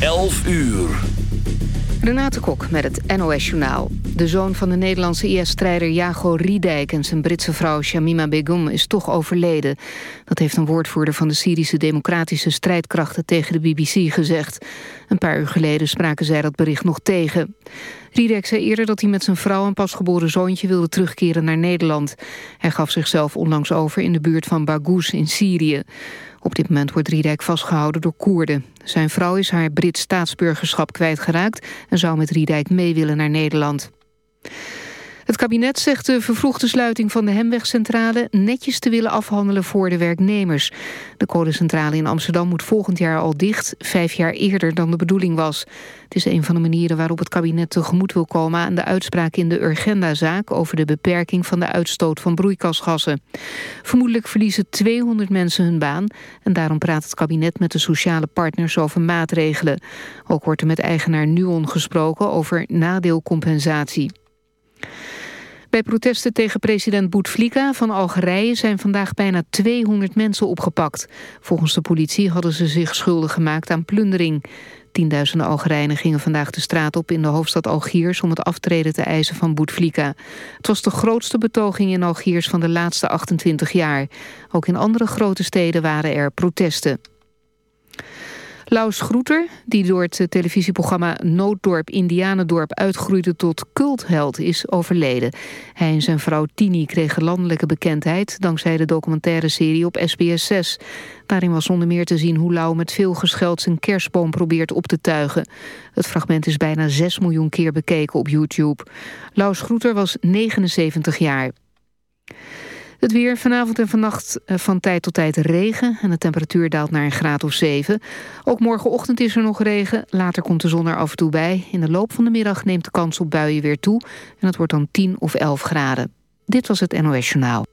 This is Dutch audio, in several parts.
11 uur. Renate Kok met het NOS Journaal. De zoon van de Nederlandse IS-strijder Jago Riedijk... en zijn Britse vrouw Shamima Begum is toch overleden. Dat heeft een woordvoerder van de Syrische Democratische Strijdkrachten... tegen de BBC gezegd. Een paar uur geleden spraken zij dat bericht nog tegen. Riedijk zei eerder dat hij met zijn vrouw en pasgeboren zoontje... wilde terugkeren naar Nederland. Hij gaf zichzelf onlangs over in de buurt van Baghouz in Syrië. Op dit moment wordt Riedijk vastgehouden door Koerden. Zijn vrouw is haar Brits staatsburgerschap kwijtgeraakt... en zou met Riedijk mee willen naar Nederland. Het kabinet zegt de vervroegde sluiting van de Hemwegcentrale netjes te willen afhandelen voor de werknemers. De kolencentrale in Amsterdam moet volgend jaar al dicht, vijf jaar eerder dan de bedoeling was. Het is een van de manieren waarop het kabinet tegemoet wil komen aan de uitspraak in de Urgenda-zaak over de beperking van de uitstoot van broeikasgassen. Vermoedelijk verliezen 200 mensen hun baan en daarom praat het kabinet met de sociale partners over maatregelen. Ook wordt er met eigenaar Nuon gesproken over nadeelcompensatie. Bij protesten tegen president Bouteflika van Algerije zijn vandaag bijna 200 mensen opgepakt. Volgens de politie hadden ze zich schuldig gemaakt aan plundering. Tienduizenden Algerijnen gingen vandaag de straat op in de hoofdstad Algiers om het aftreden te eisen van Bouteflika. Het was de grootste betoging in Algiers van de laatste 28 jaar. Ook in andere grote steden waren er protesten. Laus Groeter, die door het televisieprogramma Nooddorp Indianendorp uitgroeide tot cultheld, is overleden. Hij en zijn vrouw Tini kregen landelijke bekendheid dankzij de documentaire serie op SBS 6. Daarin was onder meer te zien hoe Lau met veel gescheld zijn kerstboom probeert op te tuigen. Het fragment is bijna 6 miljoen keer bekeken op YouTube. Laus Groeter was 79 jaar. Het weer vanavond en vannacht eh, van tijd tot tijd regen... en de temperatuur daalt naar een graad of 7. Ook morgenochtend is er nog regen. Later komt de zon er af en toe bij. In de loop van de middag neemt de kans op buien weer toe... en het wordt dan 10 of 11 graden. Dit was het NOS Journaal.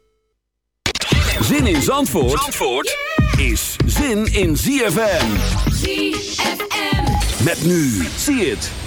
Zin in Zandvoort, Zandvoort is zin in ZFM. ZFM. Met nu. Zie het.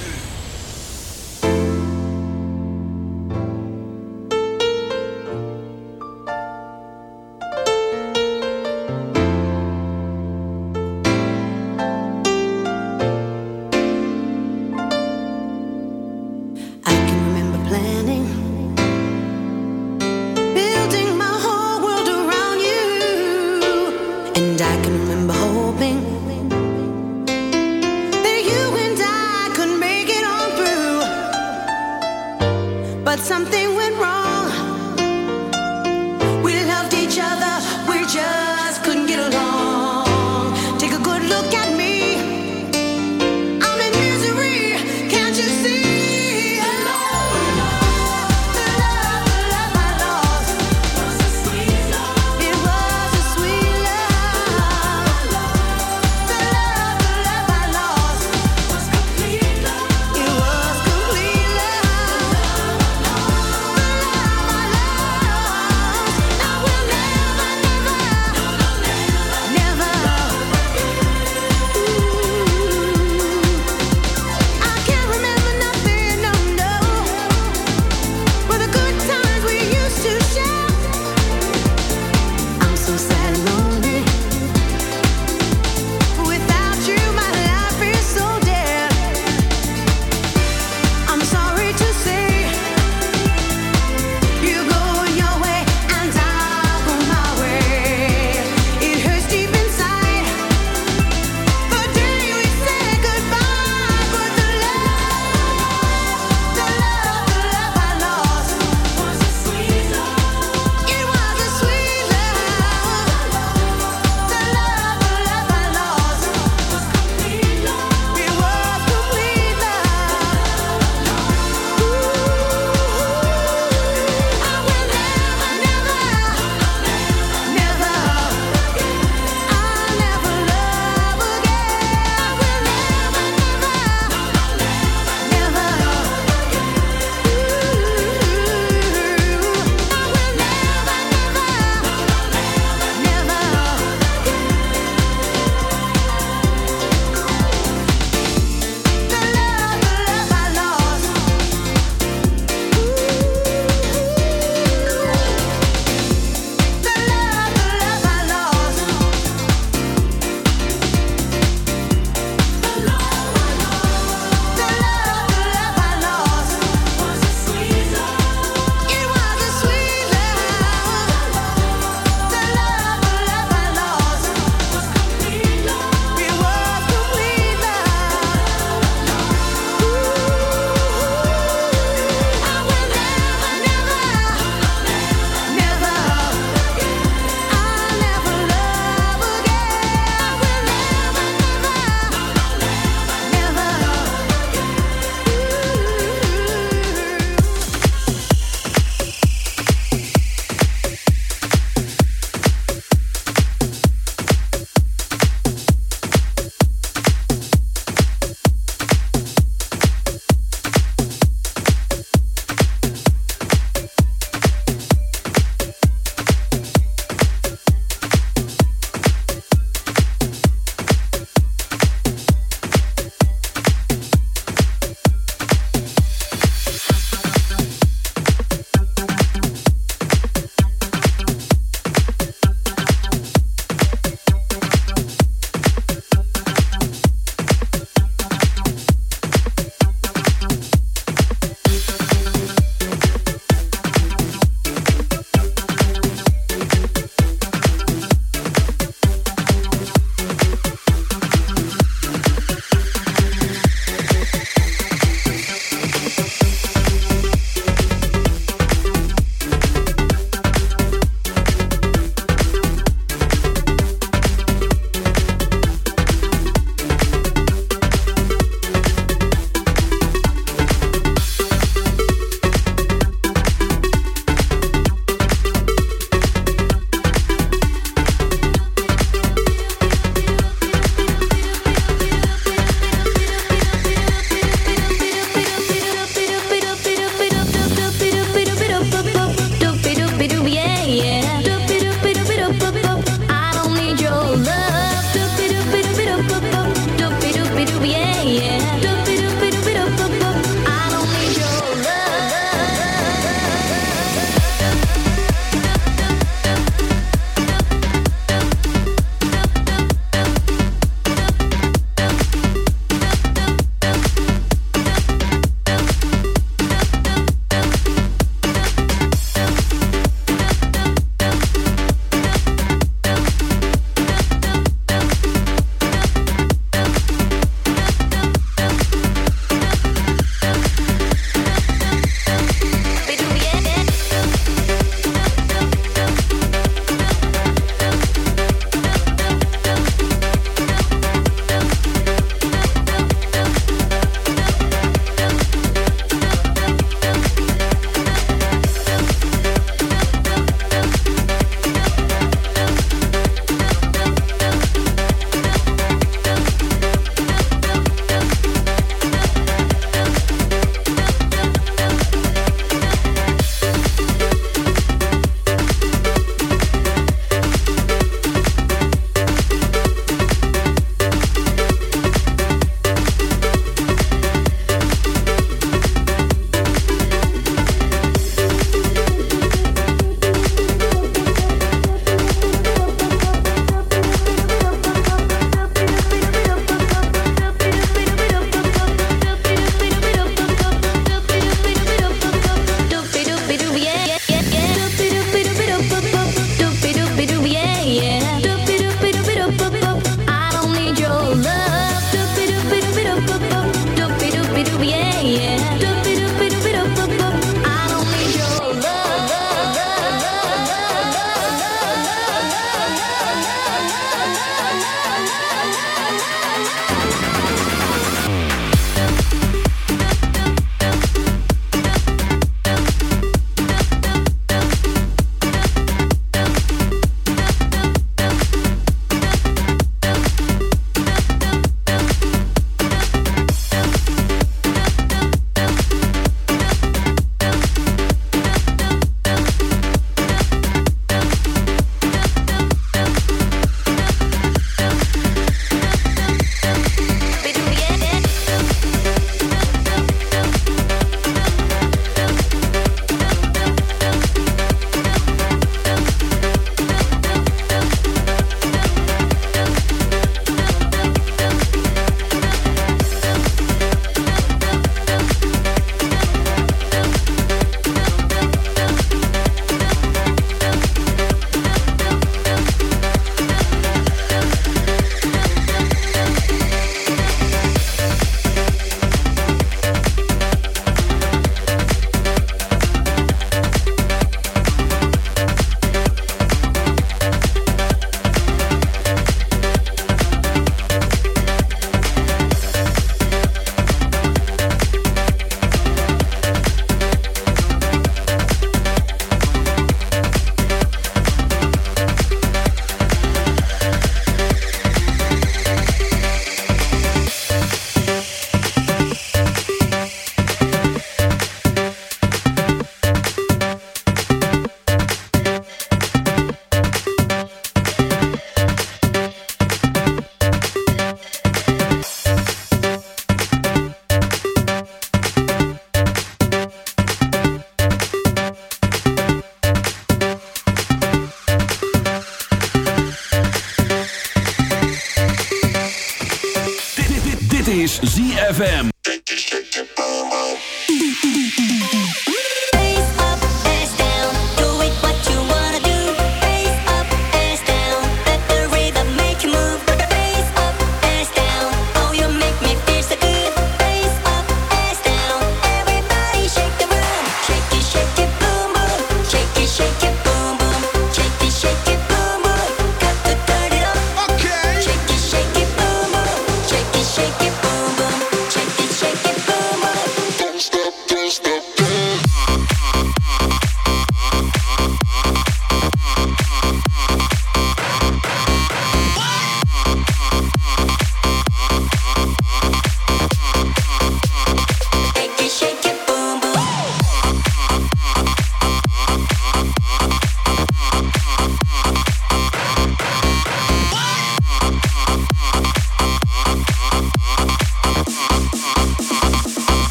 Dit is ZFM.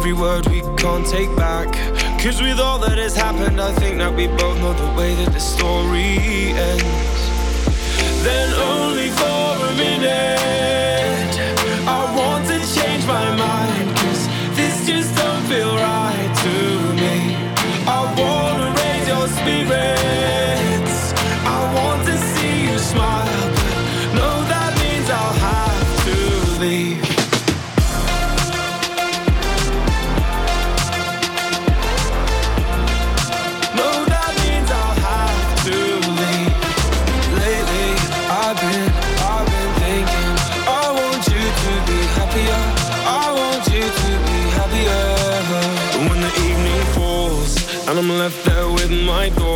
Every word we can't take back. Cause with all that has happened, I think that we both know the way that the story ends. Then only for a minute, I want to change my mind. Cause this just don't feel right to me. I wanna raise your spirits.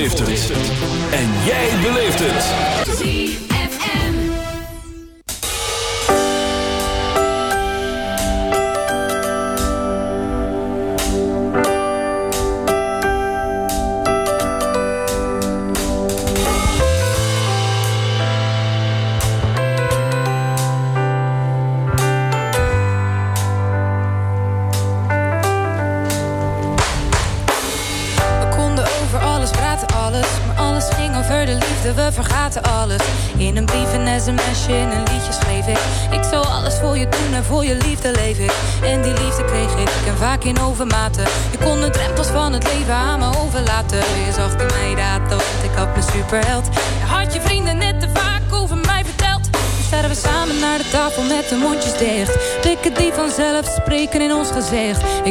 Heeft het.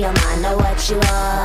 your mind, know what you are.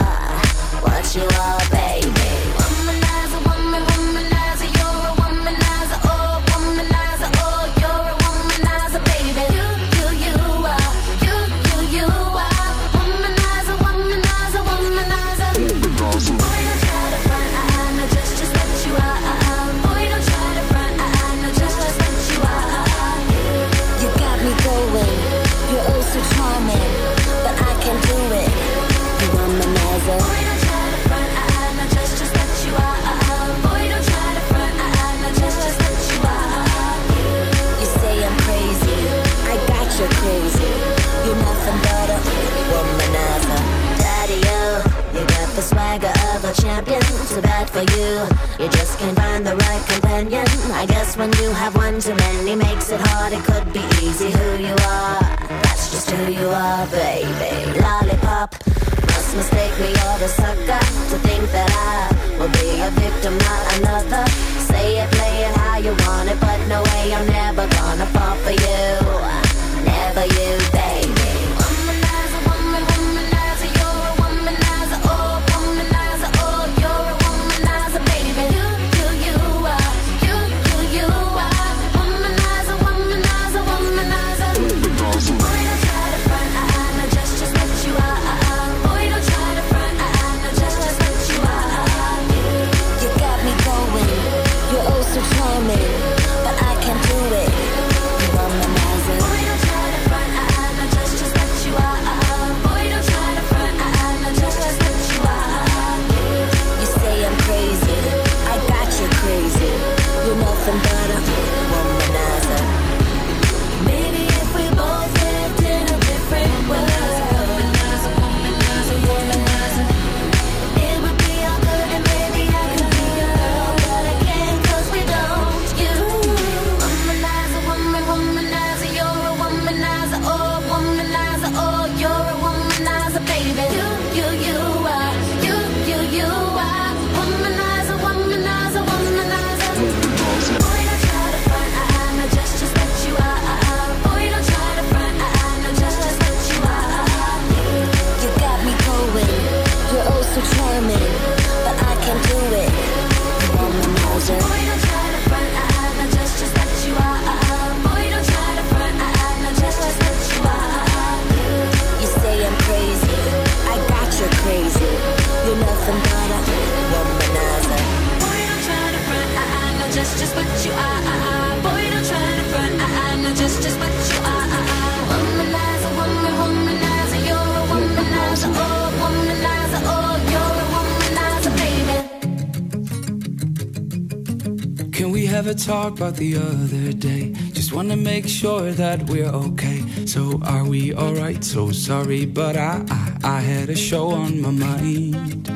talk about the other day. Just wanna make sure that we're okay. So, are we alright? So sorry, but I, I, I had a show on my mind.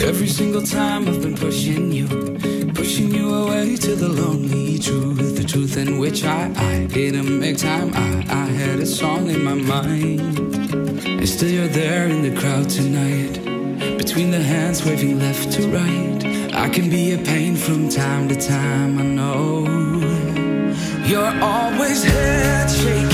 Every single time I've been pushing you, pushing you away to the lonely truth. The truth in which I, I didn't make time. I, I had a song in my mind. And still you're there in the crowd tonight. Between the hands waving left to right. I can be a pain from time to time, I know. You're always head shaking.